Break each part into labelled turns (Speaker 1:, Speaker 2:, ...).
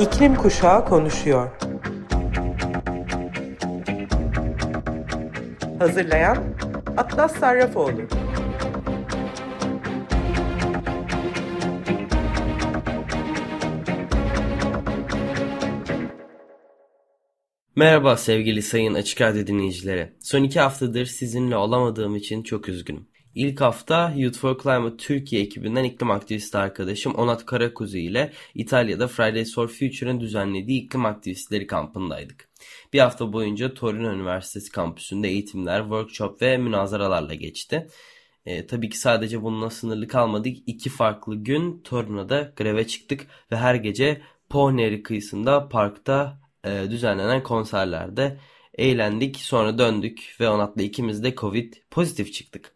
Speaker 1: İklim Kuşağı konuşuyor. Hazırlayan Atlas Sarrafoğlu.
Speaker 2: Merhaba sevgili sayın Açık Radyo dinleyicileri. Son iki haftadır sizinle olamadığım için çok üzgünüm. İlk hafta Youth for Climate Türkiye ekibinden iklim aktivisti arkadaşım Onat Karakuzu ile İtalya'da Fridays for Future'ın düzenlediği iklim aktivistleri kampındaydık. Bir hafta boyunca Torino Üniversitesi kampüsünde eğitimler, workshop ve münazaralarla geçti. E, tabii ki sadece bununla sınırlı kalmadık. İki farklı gün Torino'da greve çıktık ve her gece Po kıyısında parkta e, düzenlenen konserlerde eğlendik. Sonra döndük ve Onat'la ikimiz de Covid pozitif çıktık.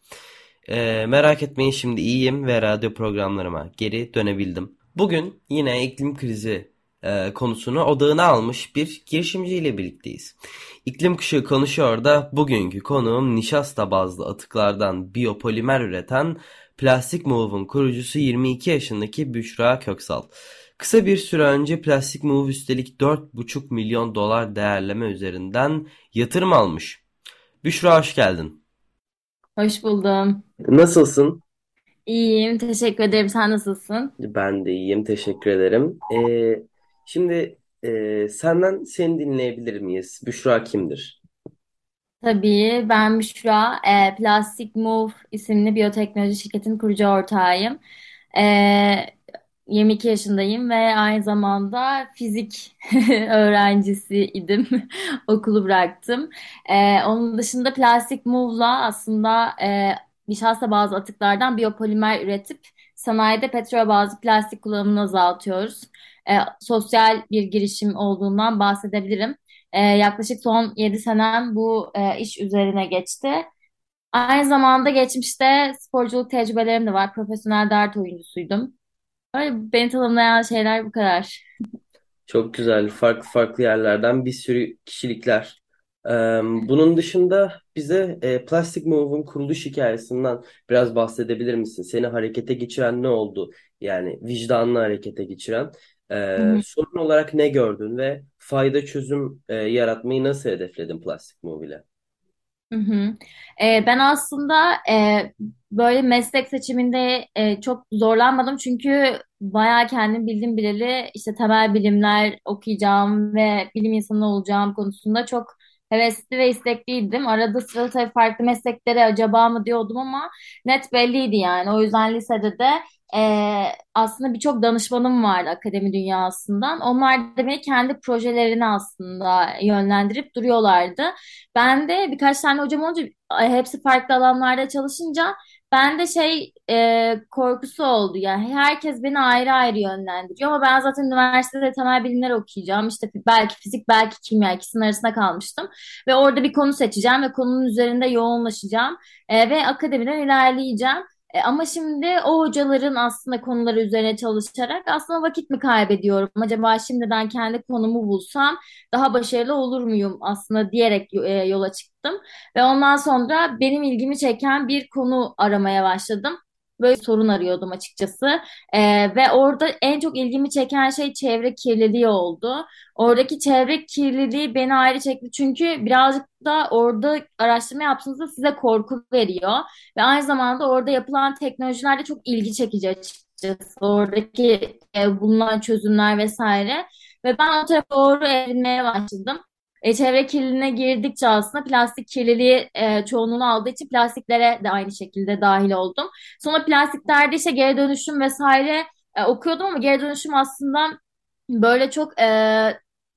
Speaker 2: E, merak etmeyin şimdi iyiyim ve radyo programlarıma geri dönebildim. Bugün yine iklim krizi e, konusunu odağına almış bir girişimciyle birlikteyiz. İklim kuşağı konuşuyor da bugünkü konuğum nişasta bazlı atıklardan biyopolimer üreten Plastik Move'un kurucusu 22 yaşındaki Büşra Köksal. Kısa bir süre önce Plastik Move üstelik 4,5 milyon dolar değerleme üzerinden yatırım almış. Büşra hoş geldin.
Speaker 3: Hoş buldum.
Speaker 2: Nasılsın?
Speaker 3: İyiyim, teşekkür ederim. Sen nasılsın?
Speaker 2: Ben de iyiyim, teşekkür ederim. Ee, şimdi e, senden seni dinleyebilir miyiz? Büşra kimdir?
Speaker 3: Tabii, ben Büşra. E, Plastic Move isimli biyoteknoloji şirketinin kurucu ortağıyım. E, 22 yaşındayım ve aynı zamanda fizik öğrencisiydim. Okulu bıraktım. E, onun dışında Plastic Move'la aslında e, nişasta bazı atıklardan biyopolimer üretip sanayide petrol bazlı plastik kullanımını azaltıyoruz. E, sosyal bir girişim olduğundan bahsedebilirim. E, yaklaşık son 7 senem bu e, iş üzerine geçti. Aynı zamanda geçmişte sporculuk tecrübelerim de var. Profesyonel dart oyuncusuydum. Öyle beni tanımlayan şeyler bu kadar.
Speaker 2: Çok güzel, farklı farklı yerlerden bir sürü kişilikler. Ee, bunun dışında bize e, Plastic Move'un kuruluş hikayesinden biraz bahsedebilir misin? Seni harekete geçiren ne oldu? Yani vicdanını harekete geçiren.
Speaker 3: Hı
Speaker 2: Ee,
Speaker 3: hı.
Speaker 2: sorun olarak ne gördün ve fayda çözüm e, yaratmayı nasıl hedefledin Plastic Move ile?
Speaker 3: Hı hı. Ee, ben aslında e, böyle meslek seçiminde e, çok zorlanmadım çünkü bayağı kendim bildim bileli işte temel bilimler okuyacağım ve bilim insanı olacağım konusunda çok hevesli ve istekliydim. Arada sırada tabii farklı mesleklere acaba mı diyordum ama net belliydi yani. O yüzden lisede de e, aslında birçok danışmanım vardı akademi dünyasından. Onlar da beni kendi projelerine aslında yönlendirip duruyorlardı. Ben de birkaç tane hocam olunca hepsi farklı alanlarda çalışınca ben de şey e, korkusu oldu. Yani herkes beni ayrı ayrı yönlendiriyor ama ben zaten üniversitede temel bilimler okuyacağım. İşte belki fizik belki kimya ikisinin arasında kalmıştım. Ve orada bir konu seçeceğim ve konunun üzerinde yoğunlaşacağım. E, ve akademiden ilerleyeceğim. E, ama şimdi o hocaların aslında konuları üzerine çalışarak aslında vakit mi kaybediyorum? Acaba şimdiden kendi konumu bulsam daha başarılı olur muyum aslında diyerek e, yola çıktım. Ve ondan sonra benim ilgimi çeken bir konu aramaya başladım. Böyle sorun arıyordum açıkçası. Ee, ve orada en çok ilgimi çeken şey çevre kirliliği oldu. Oradaki çevre kirliliği beni ayrı çekti. Çünkü birazcık da orada araştırma yaptığınızda size korku veriyor. Ve aynı zamanda orada yapılan teknolojiler de çok ilgi çekici açıkçası. Oradaki e, bulunan çözümler vesaire. Ve ben o tarafa doğru evrilmeye başladım. E, çevre kirliliğine girdikçe aslında plastik kirliliği e, çoğunluğunu aldığı için plastiklere de aynı şekilde dahil oldum. Sonra plastiklerde işte geri dönüşüm vesaire e, okuyordum ama geri dönüşüm aslında böyle çok e,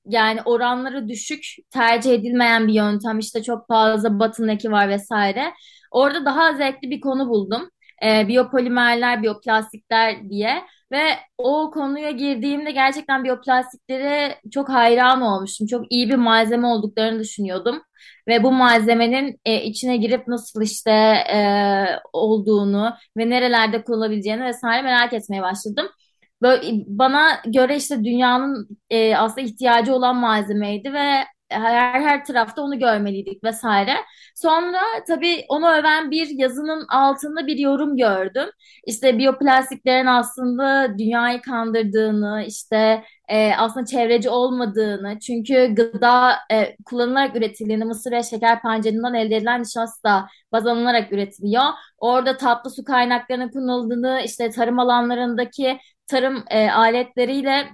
Speaker 3: yani oranları düşük tercih edilmeyen bir yöntem. İşte çok fazla bottleneck'i var vesaire. Orada daha zevkli bir konu buldum. E, biyopolimerler, biyoplastikler diye. Ve o konuya girdiğimde gerçekten biyoplastiklere çok hayran olmuştum. Çok iyi bir malzeme olduklarını düşünüyordum. Ve bu malzemenin e, içine girip nasıl işte e, olduğunu ve nerelerde kullanılabileceğini vesaire merak etmeye başladım. Böyle, bana göre işte dünyanın e, aslında ihtiyacı olan malzemeydi ve her her tarafta onu görmeliydik vesaire. Sonra tabii onu öven bir yazının altında bir yorum gördüm. İşte biyoplastiklerin aslında dünyayı kandırdığını, işte e, aslında çevreci olmadığını, çünkü gıda e, kullanılarak üretildiğini, mısır ve şeker pancarından elde edilen nişasta baz alınarak üretiliyor. Orada tatlı su kaynaklarının kullanıldığını, işte tarım alanlarındaki tarım e, aletleriyle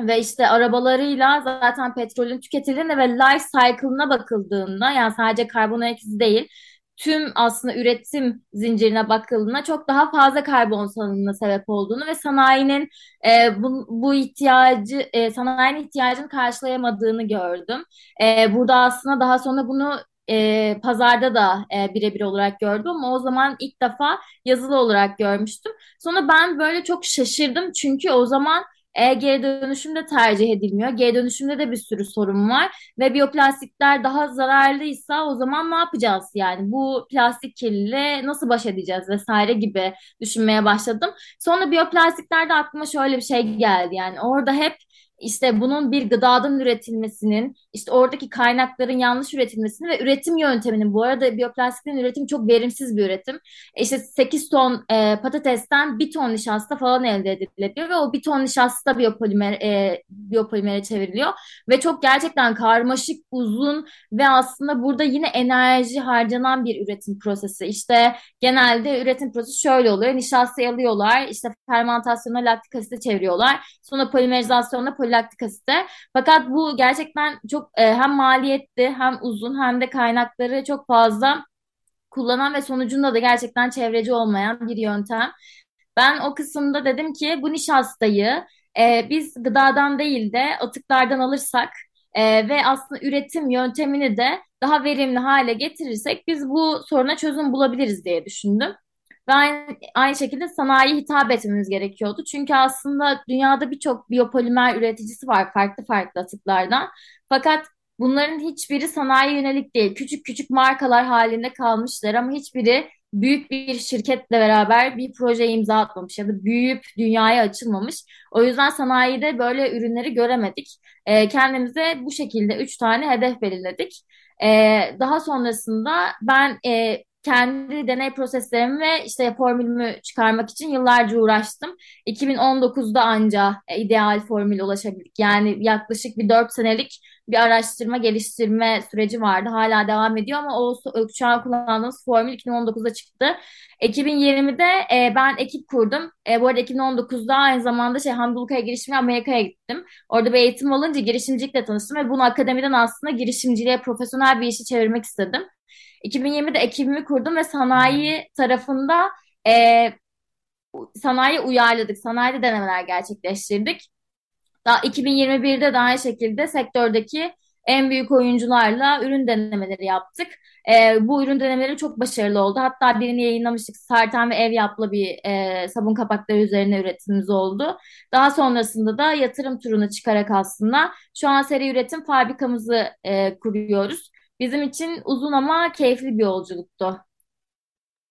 Speaker 3: ve işte arabalarıyla zaten petrolün tüketildiğinde ve life cycle'ına bakıldığında yani sadece karbon ayak izi değil tüm aslında üretim zincirine bakıldığında çok daha fazla karbon salınımına sebep olduğunu ve sanayinin e, bu, bu ihtiyacı e, sanayinin ihtiyacını karşılayamadığını gördüm. E, burada aslında daha sonra bunu e, pazarda da e, birebir olarak gördüm ama o zaman ilk defa yazılı olarak görmüştüm. Sonra ben böyle çok şaşırdım çünkü o zaman e, geri dönüşüm de tercih edilmiyor. Geri dönüşümde de bir sürü sorun var ve biyoplastikler daha zararlıysa o zaman ne yapacağız yani bu plastik kirliliğiyle nasıl baş edeceğiz vesaire gibi düşünmeye başladım. Sonra biyoplastiklerde aklıma şöyle bir şey geldi yani orada hep işte bunun bir gıdadan üretilmesinin, işte oradaki kaynakların yanlış üretilmesini ve üretim yönteminin, bu arada biyoplastiklerin üretimi çok verimsiz bir üretim. İşte 8 ton e, patatesten 1 ton nişasta falan elde edilebiliyor ve o 1 ton nişasta biyopolimer, e, biyopolimere çevriliyor. Ve çok gerçekten karmaşık, uzun ve aslında burada yine enerji harcanan bir üretim prosesi. İşte genelde üretim prosesi şöyle oluyor. Nişastayı alıyorlar, işte fermentasyona laktik asite çeviriyorlar. Sonra polimerizasyonla poli laktik asite. Fakat bu gerçekten çok e, hem maliyetli hem uzun hem de kaynakları çok fazla kullanan ve sonucunda da gerçekten çevreci olmayan bir yöntem. Ben o kısımda dedim ki bu nişastayı e, biz gıdadan değil de atıklardan alırsak e, ve aslında üretim yöntemini de daha verimli hale getirirsek biz bu soruna çözüm bulabiliriz diye düşündüm. Aynı, aynı şekilde sanayi hitap etmemiz gerekiyordu. Çünkü aslında dünyada birçok biyopolimer üreticisi var farklı farklı atıklardan. Fakat bunların hiçbiri sanayi yönelik değil. Küçük küçük markalar halinde kalmışlar ama hiçbiri büyük bir şirketle beraber bir projeye imza atmamış ya da büyüyüp dünyaya açılmamış. O yüzden sanayide böyle ürünleri göremedik. E, kendimize bu şekilde üç tane hedef belirledik. E, daha sonrasında ben e, kendi deney proseslerimi ve işte formülümü çıkarmak için yıllarca uğraştım. 2019'da anca ideal formüle ulaşabildik. Yani yaklaşık bir 4 senelik bir araştırma geliştirme süreci vardı. Hala devam ediyor ama o şu an kullandığımız formül 2019'da çıktı. 2020'de e, ben ekip kurdum. E, bu arada 2019'da aynı zamanda şey Hamburg'a girişimle Amerika'ya gittim. Orada bir eğitim alınca girişimcilikle tanıştım ve bunu akademiden aslında girişimciliğe profesyonel bir işi çevirmek istedim. 2020'de ekibimi kurdum ve sanayi tarafında e, sanayi uyarladık. Sanayide denemeler gerçekleştirdik. Daha 2021'de de aynı şekilde sektördeki en büyük oyuncularla ürün denemeleri yaptık. E, bu ürün denemeleri çok başarılı oldu. Hatta birini yayınlamıştık. Sartan ve ev yapla bir e, sabun kapakları üzerine üretimimiz oldu. Daha sonrasında da yatırım turuna çıkarak aslında şu an seri üretim fabrikamızı e, kuruyoruz. Bizim için uzun ama keyifli bir yolculuktu.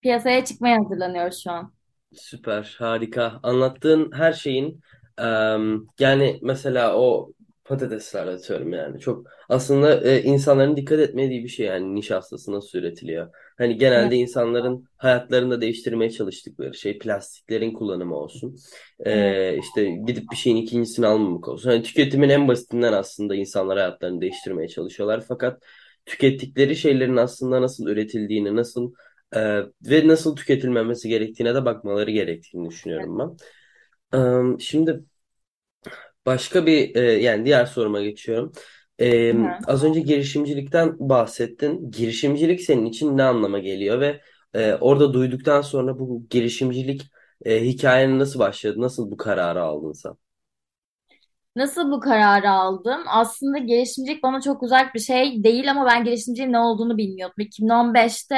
Speaker 3: Piyasaya çıkmaya hazırlanıyoruz şu an.
Speaker 2: Süper, harika. Anlattığın her şeyin em, yani mesela o patatesler atıyorum yani çok aslında e, insanların dikkat etmediği bir şey yani nişastası nasıl üretiliyor. Hani genelde
Speaker 3: Evet.
Speaker 2: insanların hayatlarını da değiştirmeye çalıştıkları şey plastiklerin kullanımı olsun.
Speaker 3: Evet.
Speaker 2: E, işte gidip bir şeyin ikincisini almamak olsun. Hani tüketimin en basitinden aslında insanlar hayatlarını değiştirmeye çalışıyorlar. Fakat tükettikleri şeylerin aslında nasıl üretildiğini, nasıl e, ve nasıl tüketilmemesi gerektiğine de bakmaları gerektiğini düşünüyorum ben. E, şimdi başka bir e, yani diğer soruma geçiyorum. E, az önce girişimcilikten bahsettin. Girişimcilik senin için ne anlama geliyor ve e, orada duyduktan sonra bu girişimcilik e, hikayenin nasıl başladı? Nasıl bu kararı aldın sen?
Speaker 3: Nasıl bu kararı aldım? Aslında girişimcilik bana çok uzak bir şey değil ama ben girişimciliğin ne olduğunu bilmiyordum. 2015'te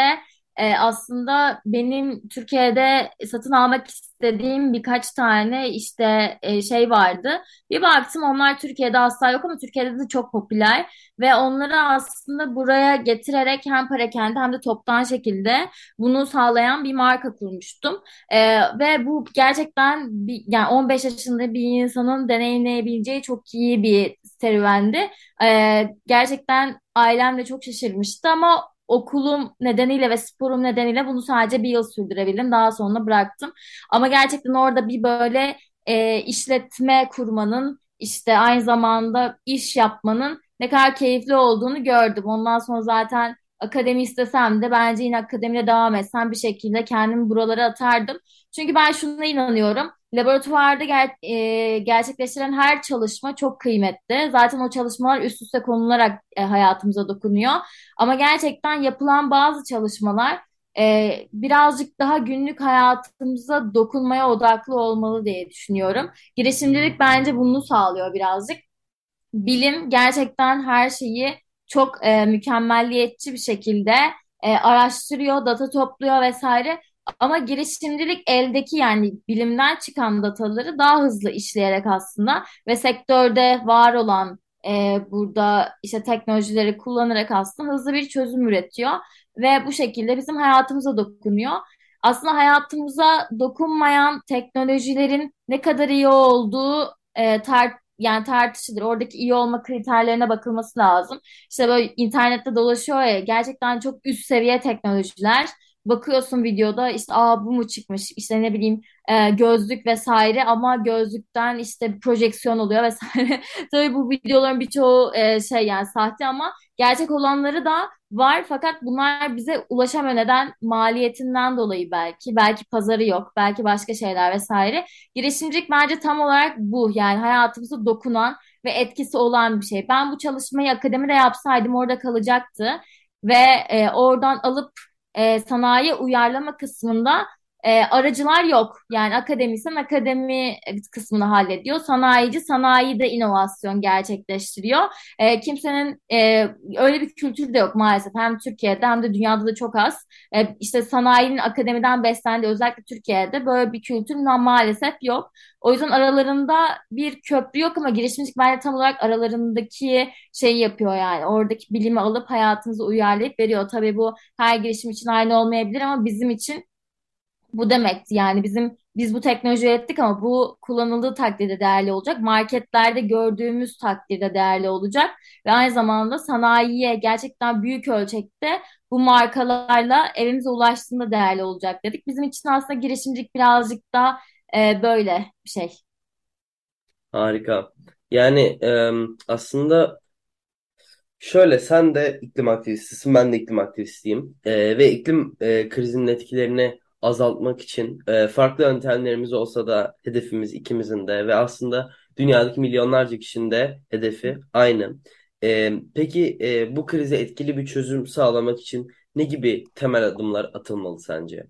Speaker 3: e, aslında benim Türkiye'de satın almak istediğim birkaç tane işte e, şey vardı. Bir baktım onlar Türkiye'de asla yok ama Türkiye'de de çok popüler ve onları aslında buraya getirerek hem perakende hem de toptan şekilde bunu sağlayan bir marka kurmuştum. Ee, ve bu gerçekten bir, yani 15 yaşında bir insanın deneyimleyebileceği çok iyi bir serüvendi. E, gerçekten ailem de çok şaşırmıştı ama okulum nedeniyle ve sporum nedeniyle bunu sadece bir yıl sürdürebildim. Daha sonra bıraktım. Ama gerçekten orada bir böyle e, işletme kurmanın işte aynı zamanda iş yapmanın ne kadar keyifli olduğunu gördüm. Ondan sonra zaten akademi istesem de bence yine akademide devam etsem bir şekilde kendimi buralara atardım. Çünkü ben şuna inanıyorum. Laboratuvarda ger e, gerçekleştirilen her çalışma çok kıymetli. Zaten o çalışmalar üst üste konularak e, hayatımıza dokunuyor. Ama gerçekten yapılan bazı çalışmalar e, birazcık daha günlük hayatımıza dokunmaya odaklı olmalı diye düşünüyorum. Girişimcilik bence bunu sağlıyor birazcık. Bilim gerçekten her şeyi çok e, mükemmelliyetçi bir şekilde e, araştırıyor, data topluyor vesaire. Ama girişimcilik eldeki yani bilimden çıkan dataları daha hızlı işleyerek aslında ve sektörde var olan e, burada işte teknolojileri kullanarak aslında hızlı bir çözüm üretiyor ve bu şekilde bizim hayatımıza dokunuyor. Aslında hayatımıza dokunmayan teknolojilerin ne kadar iyi olduğu e, tar yani tartışılır. Oradaki iyi olma kriterlerine bakılması lazım. İşte böyle internette dolaşıyor ya gerçekten çok üst seviye teknolojiler. Bakıyorsun videoda işte aa bu mu çıkmış işte ne bileyim e, gözlük vesaire ama gözlükten işte projeksiyon oluyor vesaire. Tabii bu videoların birçoğu e, şey yani sahte ama gerçek olanları da var fakat bunlar bize ulaşamıyor. Neden? Maliyetinden dolayı belki. Belki pazarı yok. Belki başka şeyler vesaire. Girişimcilik bence tam olarak bu. Yani hayatımıza dokunan ve etkisi olan bir şey. Ben bu çalışmayı akademide yapsaydım orada kalacaktı. Ve e, oradan alıp e, sanayi uyarlama kısmında e, aracılar yok. Yani akademisyen akademi kısmını hallediyor. Sanayici sanayide inovasyon gerçekleştiriyor. E, kimsenin e, öyle bir kültür de yok maalesef. Hem Türkiye'de hem de dünyada da çok az. E, işte sanayinin akademiden beslendiği özellikle Türkiye'de böyle bir kültür maalesef yok. O yüzden aralarında bir köprü yok ama girişimcilik bence tam olarak aralarındaki şeyi yapıyor yani. Oradaki bilimi alıp hayatınıza uyarlayıp veriyor. Tabii bu her girişim için aynı olmayabilir ama bizim için bu demekti. Yani bizim biz bu teknoloji ürettik ama bu kullanıldığı takdirde değerli olacak. Marketlerde gördüğümüz takdirde değerli olacak. Ve aynı zamanda sanayiye gerçekten büyük ölçekte bu markalarla evimize ulaştığında değerli olacak dedik. Bizim için aslında girişimcilik birazcık da e, böyle bir şey.
Speaker 2: Harika. Yani e, aslında şöyle sen de iklim aktivistisin, ben de iklim aktivistiyim. E, ve iklim e, krizinin etkilerini azaltmak için e, farklı yöntemlerimiz olsa da hedefimiz ikimizin de ve aslında dünyadaki milyonlarca kişinin de hedefi aynı. E, peki e, bu krize etkili bir çözüm sağlamak için ne gibi temel adımlar atılmalı sence?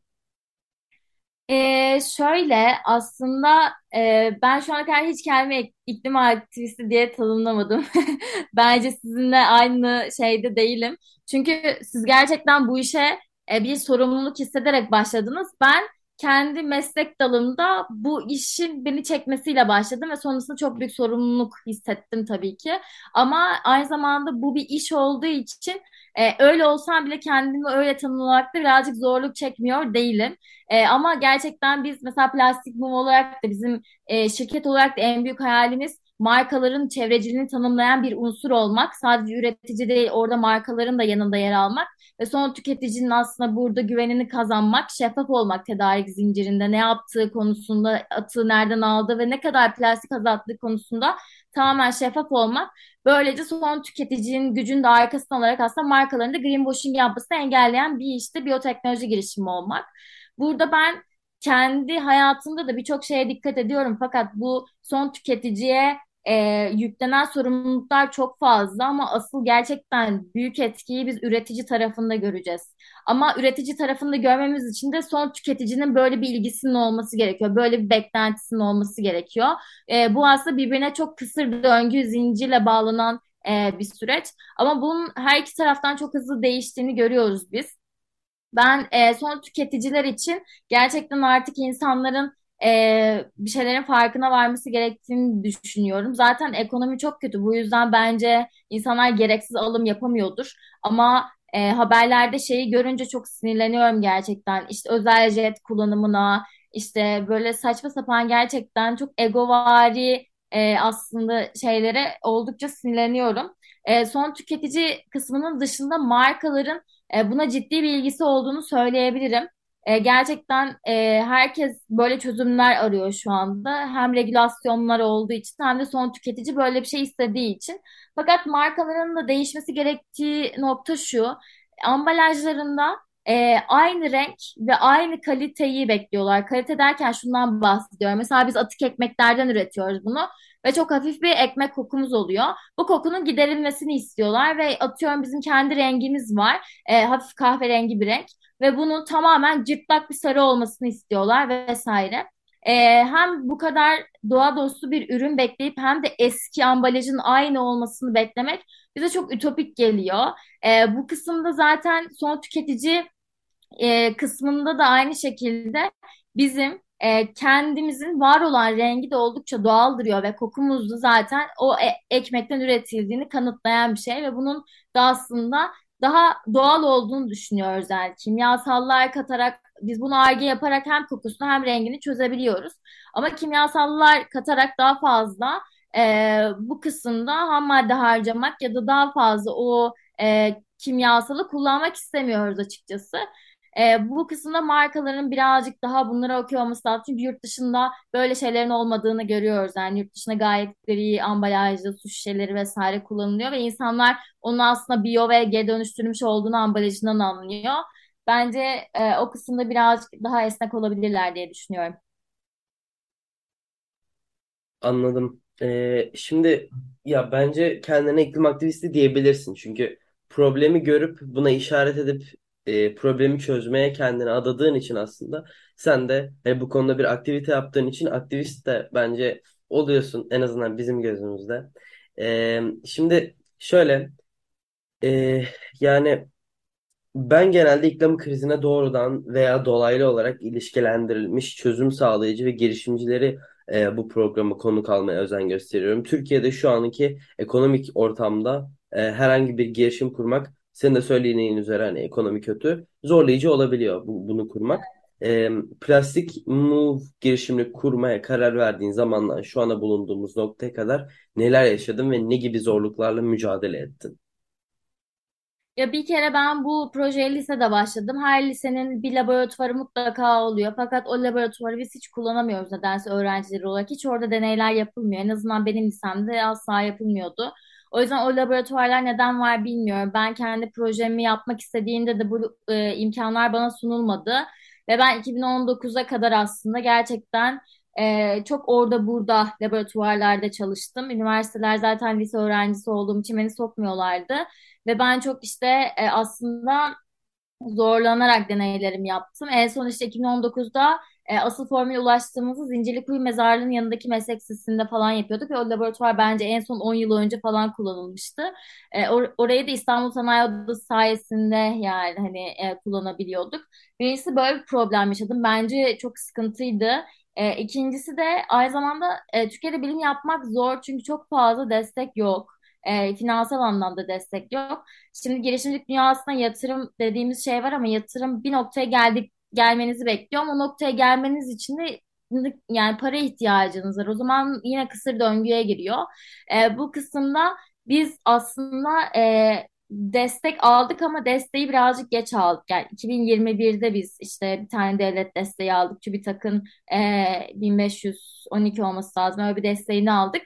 Speaker 3: Ee, şöyle aslında e, ben şu ana kadar hiç kendimi iklim aktivisti diye tanımlamadım. Bence sizinle aynı şeyde değilim. Çünkü siz gerçekten bu işe e, bir sorumluluk hissederek başladınız. Ben kendi meslek dalımda bu işin beni çekmesiyle başladım ve sonrasında çok büyük sorumluluk hissettim tabii ki. Ama aynı zamanda bu bir iş olduğu için e, öyle olsam bile kendimi öyle tanımlamakta birazcık zorluk çekmiyor değilim. E, ama gerçekten biz mesela Plastik Mum olarak da bizim e, şirket olarak da en büyük hayalimiz markaların çevreciliğini tanımlayan bir unsur olmak. Sadece üretici değil orada markaların da yanında yer almak ve son tüketicinin aslında burada güvenini kazanmak, şeffaf olmak tedarik zincirinde ne yaptığı konusunda, atığı nereden aldığı ve ne kadar plastik azalttığı konusunda tamamen şeffaf olmak. Böylece son tüketicinin gücünün de arkasında olarak aslında markaların da greenwashing yapmasını engelleyen bir işte biyoteknoloji girişimi olmak. Burada ben kendi hayatımda da birçok şeye dikkat ediyorum fakat bu son tüketiciye e, yüklenen sorumluluklar çok fazla ama asıl gerçekten büyük etkiyi biz üretici tarafında göreceğiz. Ama üretici tarafında görmemiz için de son tüketicinin böyle bir ilgisinin olması gerekiyor. Böyle bir beklentisinin olması gerekiyor. E, bu aslında birbirine çok kısır döngü zincirle bağlanan e, bir süreç. Ama bunun her iki taraftan çok hızlı değiştiğini görüyoruz biz. Ben e, son tüketiciler için gerçekten artık insanların e, bir şeylerin farkına varması gerektiğini düşünüyorum. Zaten ekonomi çok kötü. Bu yüzden bence insanlar gereksiz alım yapamıyordur. Ama e, haberlerde şeyi görünce çok sinirleniyorum gerçekten. İşte özel jet kullanımına, işte böyle saçma sapan gerçekten çok egovari e, aslında şeylere oldukça sinirleniyorum. E, son tüketici kısmının dışında markaların e, buna ciddi bir ilgisi olduğunu söyleyebilirim. E, gerçekten e, herkes böyle çözümler arıyor şu anda. Hem regülasyonlar olduğu için hem de son tüketici böyle bir şey istediği için. Fakat markaların da değişmesi gerektiği nokta şu. Ambalajlarında e, aynı renk ve aynı kaliteyi bekliyorlar. Kalite derken şundan bahsediyorum. Mesela biz atık ekmeklerden üretiyoruz bunu ve çok hafif bir ekmek kokumuz oluyor. Bu kokunun giderilmesini istiyorlar ve atıyorum bizim kendi rengimiz var. E, hafif kahverengi bir renk ve bunun tamamen cırtlak bir sarı olmasını istiyorlar vesaire. E, hem bu kadar doğa dostu bir ürün bekleyip hem de eski ambalajın aynı olmasını beklemek bize çok ütopik geliyor. E, bu kısımda zaten son tüketici e, kısmında da aynı şekilde bizim e, kendimizin var olan rengi de oldukça doğal duruyor ve kokumuz da zaten o e- ekmekten üretildiğini kanıtlayan bir şey ve bunun da aslında daha doğal olduğunu düşünüyoruz yani kimyasallar katarak biz bunu arge yaparak hem kokusunu hem rengini çözebiliyoruz ama kimyasallar katarak daha fazla e, bu kısımda ham madde harcamak ya da daha fazla o e, kimyasalı kullanmak istemiyoruz açıkçası. E, bu kısımda markaların birazcık daha bunlara okuyor olması lazım. Çünkü yurt dışında böyle şeylerin olmadığını görüyoruz. Yani yurt dışında gayet gri, ambalajlı su şişeleri vesaire kullanılıyor ve insanlar onun aslında biyo ve geri dönüştürülmüş olduğunu ambalajından anlıyor. Bence e, o kısımda birazcık daha esnek olabilirler diye düşünüyorum.
Speaker 2: Anladım. Ee, şimdi ya bence kendine iklim aktivisti diyebilirsin. Çünkü problemi görüp buna işaret edip e, problemi çözmeye kendini adadığın için aslında sen de hani bu konuda bir aktivite yaptığın için aktivist de bence oluyorsun en azından bizim gözümüzde. Ee, şimdi şöyle e, yani ben genelde iklim krizine doğrudan veya dolaylı olarak ilişkilendirilmiş çözüm sağlayıcı ve girişimcileri e, bu programı konuk almaya özen gösteriyorum. Türkiye'de şu anki ekonomik ortamda e, herhangi bir girişim kurmak, senin de söylediğin üzere hani ekonomi kötü, zorlayıcı olabiliyor bu, bunu kurmak. E, plastik move girişimini kurmaya karar verdiğin zamandan şu ana bulunduğumuz noktaya kadar neler yaşadın ve ne gibi zorluklarla mücadele ettin?
Speaker 3: Ya bir kere ben bu projeye lisede başladım. Her lisenin bir laboratuvarı mutlaka oluyor. Fakat o laboratuvarı biz hiç kullanamıyoruz nedense öğrenciler olarak. Hiç orada deneyler yapılmıyor. En azından benim lisemde asla yapılmıyordu. O yüzden o laboratuvarlar neden var bilmiyorum. Ben kendi projemi yapmak istediğimde de bu e, imkanlar bana sunulmadı. Ve ben 2019'a kadar aslında gerçekten e, çok orada burada laboratuvarlarda çalıştım. Üniversiteler zaten lise öğrencisi olduğum için beni sokmuyorlardı. Ve ben çok işte e, aslında zorlanarak deneylerimi yaptım. En son işte 2019'da e, asıl formüle ulaştığımızı Zincirlikuyu Mezarlığı'nın yanındaki meslek lisesinde falan yapıyorduk ve o laboratuvar bence en son 10 yıl önce falan kullanılmıştı. E, or orayı da İstanbul Sanayi Odası sayesinde yani hani e, kullanabiliyorduk. Birincisi böyle bir problem yaşadım. Bence çok sıkıntıydı. E, ikincisi de aynı zamanda e, Türkiye'de bilim yapmak zor çünkü çok fazla destek yok. E, finansal anlamda destek yok. Şimdi girişimcilik dünyasına yatırım dediğimiz şey var ama yatırım bir noktaya geldik gelmenizi bekliyorum. O noktaya gelmeniz için de yani para ihtiyacınız var. O zaman yine kısır döngüye giriyor. E, bu kısımda biz aslında e, destek aldık ama desteği birazcık geç aldık. Yani 2021'de biz işte bir tane devlet desteği aldık. TÜBİTAK'ın e, 1512 olması lazım. Öyle bir desteğini aldık.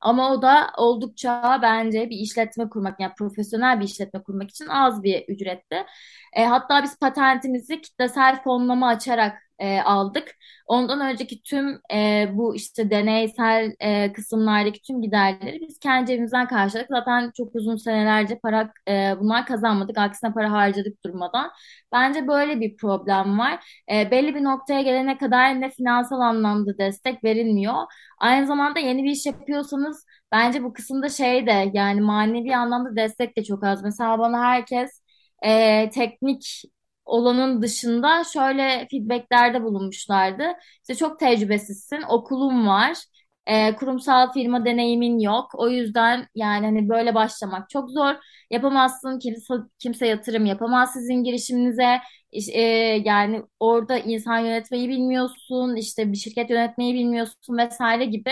Speaker 3: Ama o da oldukça bence bir işletme kurmak yani profesyonel bir işletme kurmak için az bir ücretti. E, hatta biz patentimizi kitlesel fonlama açarak e, aldık. Ondan önceki tüm e, bu işte deneysel e, kısımlardaki tüm giderleri biz kendi cebimizden karşıladık. Zaten çok uzun senelerce para e, bunlar kazanmadık. Aksine para harcadık durmadan. Bence böyle bir problem var. E, belli bir noktaya gelene kadar ne finansal anlamda destek verilmiyor. Aynı zamanda yeni bir iş yapıyorsanız bence bu kısımda şey de yani manevi anlamda destek de çok az. Mesela bana herkes e, teknik olanın dışında şöyle feedbacklerde bulunmuşlardı. İşte çok tecrübesizsin, okulun var. E, kurumsal firma deneyimin yok. O yüzden yani hani böyle başlamak çok zor. Yapamazsın. Kimse, kimse yatırım yapamaz sizin girişiminize. İş- e, yani orada insan yönetmeyi bilmiyorsun, işte bir şirket yönetmeyi bilmiyorsun vesaire gibi.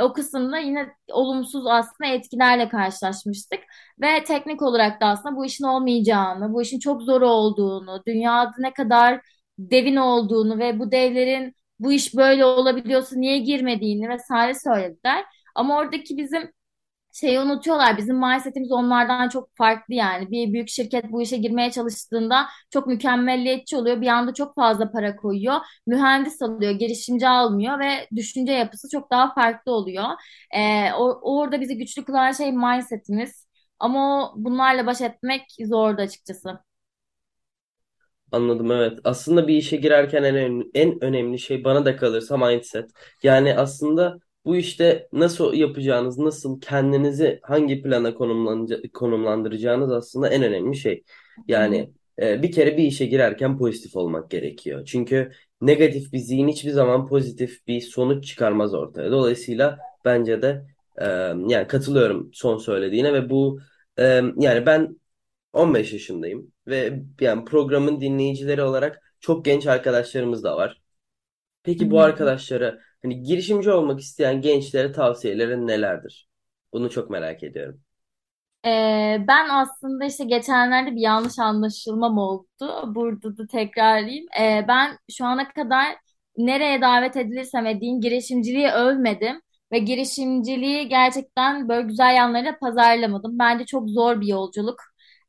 Speaker 3: O kısımda yine olumsuz aslında etkilerle karşılaşmıştık. Ve teknik olarak da aslında bu işin olmayacağını, bu işin çok zor olduğunu, dünyada ne kadar devin olduğunu ve bu devlerin bu iş böyle olabiliyorsa niye girmediğini vesaire söylediler. Ama oradaki bizim şeyi unutuyorlar. Bizim mindsetimiz onlardan çok farklı yani. Bir büyük şirket bu işe girmeye çalıştığında çok mükemmelliyetçi oluyor. Bir anda çok fazla para koyuyor. Mühendis alıyor, girişimci almıyor ve düşünce yapısı çok daha farklı oluyor. Ee, o- orada bizi güçlü kılan şey mindsetimiz. Ama bunlarla baş etmek zordu açıkçası.
Speaker 2: Anladım evet. Aslında bir işe girerken en önemli, en önemli şey bana da kalırsa mindset. Yani aslında bu işte nasıl yapacağınız, nasıl kendinizi hangi plana konumlanca- konumlandıracağınız aslında en önemli şey. Yani e, bir kere bir işe girerken pozitif olmak gerekiyor. Çünkü negatif bir zihin hiçbir zaman pozitif bir sonuç çıkarmaz ortaya. Dolayısıyla bence de e, yani katılıyorum son söylediğine ve bu e, yani ben 15 yaşındayım ve yani programın dinleyicileri olarak çok genç arkadaşlarımız da var. Peki bu arkadaşlara hani girişimci olmak isteyen gençlere tavsiyelerin nelerdir? Bunu çok merak ediyorum.
Speaker 3: Ee, ben aslında işte geçenlerde bir yanlış anlaşılmam oldu. Burada da tekrarlayayım. Ee, ben şu ana kadar nereye davet edilirsem edeyim girişimciliği övmedim. Ve girişimciliği gerçekten böyle güzel yanlarıyla pazarlamadım. Bence çok zor bir yolculuk.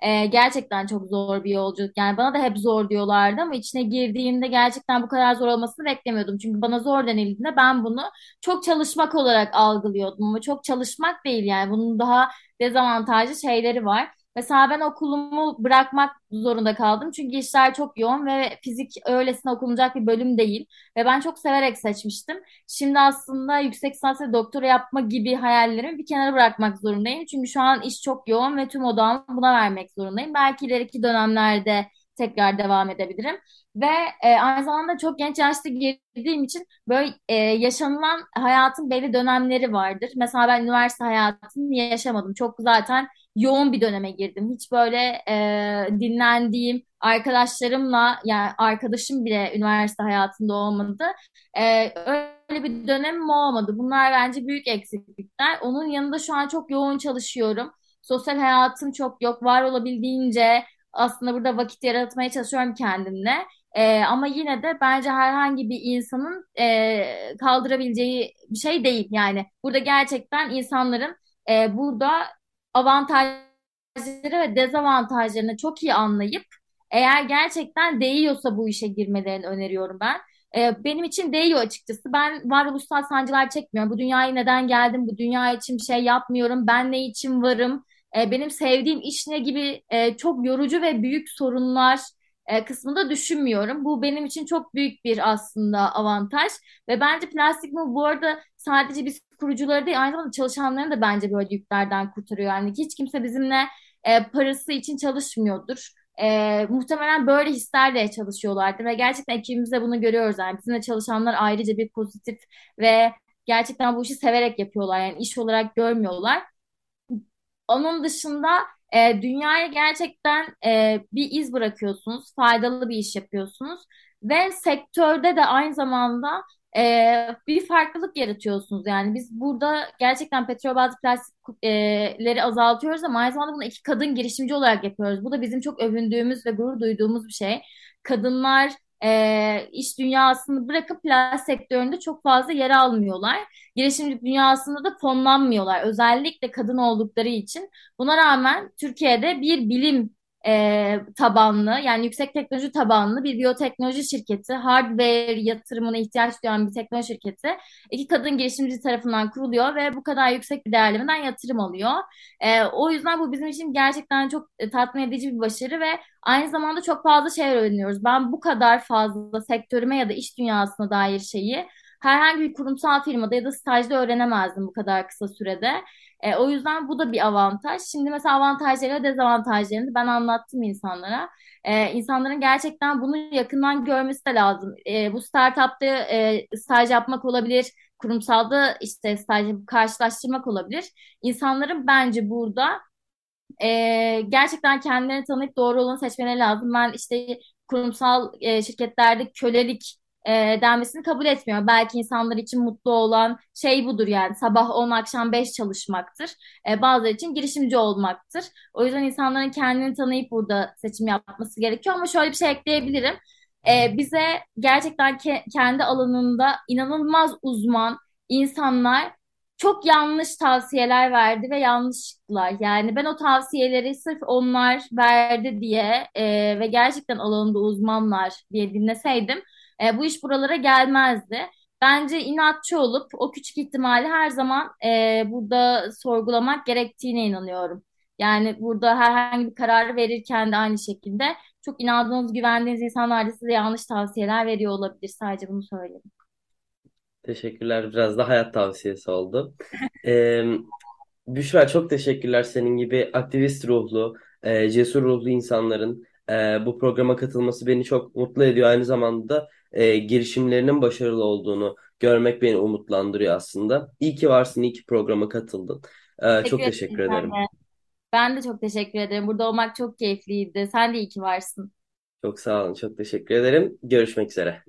Speaker 3: Ee, gerçekten çok zor bir yolculuk. Yani bana da hep zor diyorlardı ama içine girdiğimde gerçekten bu kadar zor olmasını beklemiyordum. Çünkü bana zor denildiğinde ben bunu çok çalışmak olarak algılıyordum. Ama çok çalışmak değil yani. Bunun daha dezavantajlı şeyleri var. Mesela ben okulumu bırakmak zorunda kaldım. Çünkü işler çok yoğun ve fizik öylesine okunacak bir bölüm değil. Ve ben çok severek seçmiştim. Şimdi aslında yüksek lisans ve doktora yapma gibi hayallerimi bir kenara bırakmak zorundayım. Çünkü şu an iş çok yoğun ve tüm odağımı buna vermek zorundayım. Belki ileriki dönemlerde tekrar devam edebilirim. Ve e, aynı zamanda çok genç yaşta girdiğim için böyle e, yaşanılan hayatın belli dönemleri vardır. Mesela ben üniversite hayatını yaşamadım. Çok zaten yoğun bir döneme girdim. Hiç böyle e, dinlendiğim arkadaşlarımla yani arkadaşım bile üniversite hayatında olmadı. E, öyle bir dönemim olmadı. Bunlar bence büyük eksiklikler. Onun yanında şu an çok yoğun çalışıyorum. Sosyal hayatım çok yok. Var olabildiğince aslında burada vakit yaratmaya çalışıyorum kendimle. Ee, ama yine de bence herhangi bir insanın e, kaldırabileceği bir şey değil. Yani burada gerçekten insanların e, burada avantajları ve dezavantajlarını çok iyi anlayıp eğer gerçekten değiyorsa bu işe girmelerini öneriyorum ben. E, benim için değiyor açıkçası. Ben varoluşsal sancılar çekmiyorum. Bu dünyaya neden geldim? Bu dünya için bir şey yapmıyorum. Ben ne için varım? E, benim sevdiğim iş ne gibi e, çok yorucu ve büyük sorunlar e, kısmında düşünmüyorum. Bu benim için çok büyük bir aslında avantaj. Ve bence Plastik Move bu arada sadece biz kurucuları değil aynı zamanda çalışanlarını da bence böyle yüklerden kurtarıyor. Yani hiç kimse bizimle e, parası için çalışmıyordur. E, muhtemelen böyle hislerle çalışıyorlardır ve gerçekten ekibimizde bunu görüyoruz. Yani bizimle çalışanlar ayrıca bir pozitif ve gerçekten bu işi severek yapıyorlar. Yani iş olarak görmüyorlar. Onun dışında e, dünyaya gerçekten e, bir iz bırakıyorsunuz, faydalı bir iş yapıyorsunuz ve sektörde de aynı zamanda e, bir farklılık yaratıyorsunuz. Yani biz burada gerçekten petrol bazlı plastikleri azaltıyoruz ama aynı zamanda bunu iki kadın girişimci olarak yapıyoruz. Bu da bizim çok övündüğümüz ve gurur duyduğumuz bir şey. Kadınlar e, iş dünyasını bırakıp plastik sektöründe çok fazla yer almıyorlar girişimcilik dünyasında da fonlanmıyorlar. Özellikle kadın oldukları için. Buna rağmen Türkiye'de bir bilim e, tabanlı yani yüksek teknoloji tabanlı bir biyoteknoloji şirketi, hardware yatırımına ihtiyaç duyan bir teknoloji şirketi iki kadın girişimci tarafından kuruluyor ve bu kadar yüksek bir değerlemeden yatırım alıyor. E, o yüzden bu bizim için gerçekten çok e, tatmin edici bir başarı ve aynı zamanda çok fazla şey öğreniyoruz. Ben bu kadar fazla sektörüme ya da iş dünyasına dair şeyi herhangi bir kurumsal firmada ya da stajda öğrenemezdim bu kadar kısa sürede. E, o yüzden bu da bir avantaj. Şimdi mesela avantajları ve dezavantajlarını ben anlattım insanlara. E, insanların gerçekten bunu yakından görmesi de lazım. E, bu startupta e, staj yapmak olabilir, kurumsalda işte staj karşılaştırmak olabilir. İnsanların bence burada e, gerçekten kendilerini tanıyıp doğru olanı seçmeleri lazım. Ben işte kurumsal e, şirketlerde kölelik e, denmesini kabul etmiyorum. Belki insanlar için mutlu olan şey budur yani sabah 10 akşam 5 çalışmaktır. E, bazıları için girişimci olmaktır. O yüzden insanların kendini tanıyıp burada seçim yapması gerekiyor. Ama şöyle bir şey ekleyebilirim. E, bize gerçekten ke- kendi alanında inanılmaz uzman insanlar çok yanlış tavsiyeler verdi ve yanlışlıklar. Yani ben o tavsiyeleri sırf onlar verdi diye e, ve gerçekten alanında uzmanlar diye dinleseydim e, bu iş buralara gelmezdi. Bence inatçı olup o küçük ihtimali her zaman e, burada sorgulamak gerektiğine inanıyorum. Yani burada herhangi bir kararı verirken de aynı şekilde çok inandığınız, güvendiğiniz insanlar da size yanlış tavsiyeler veriyor olabilir. Sadece bunu söyleyeyim.
Speaker 2: Teşekkürler. Biraz da hayat tavsiyesi oldu. Ee, Büşra çok teşekkürler senin gibi aktivist ruhlu, e, cesur ruhlu insanların e, bu programa katılması beni çok mutlu ediyor. Aynı zamanda e, girişimlerinin başarılı olduğunu görmek beni umutlandırıyor aslında. İyi ki varsın, iyi ki programa katıldın. E,
Speaker 3: Teşekkür
Speaker 2: çok teşekkür
Speaker 3: ederim ben
Speaker 2: ederim.
Speaker 3: de. Ben de çok teşekkür ederim. Burada olmak çok keyifliydi. Sen de iyi ki varsın.
Speaker 2: Çok sağ olun, çok teşekkür ederim. Görüşmek üzere.